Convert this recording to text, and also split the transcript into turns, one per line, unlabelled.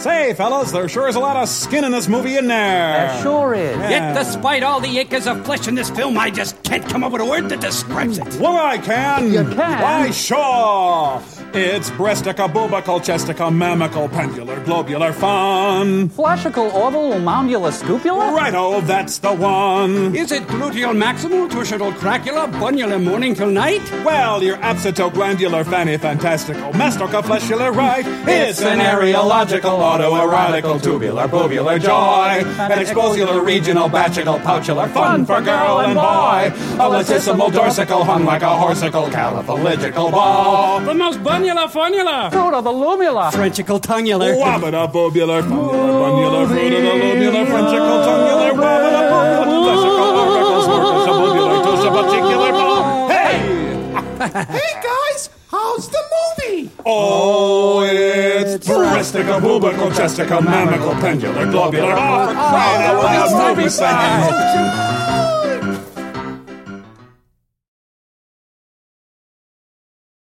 Say, fellas, there sure is a lot of skin in this movie in there.
There sure is.
Yet, despite all the acres of flesh in this film, I just can't come up with a word that describes it.
Well, I can.
You can?
Why, sure. It's breastica, bubical, chestica, mammical, pendular, globular fun.
Flashical, orbital, moundula, scupula?
Righto, oh, that's the one.
Is it gluteal maximal, tuscital cracula, bunula morning till night?
Well, you're absitoglandular, fanny fantastical, mastoca fleshular right. It's an areological, autoerotical, tubular, bovular joy. An exposular, regional, bachical, pouchular, fun for girl and boy. A latissimal, dorsical, hung like a horsical, caliphalygical ball.
The most bunula funula.
Fruit of the lumula.
Frenchical tongular.
Wabada, bobular, fungular, bunular, fruit of the lobular, frenchical, tongular, wabada, bobular, lesical, auricle, snorkel, shabubular, tushabaticular ball. Hey!
Hey guys, how's the movie?
Oh, it's breastica, bubical, chestica, mammical, pendular, globular. Oh, for crying out loud, movie sound.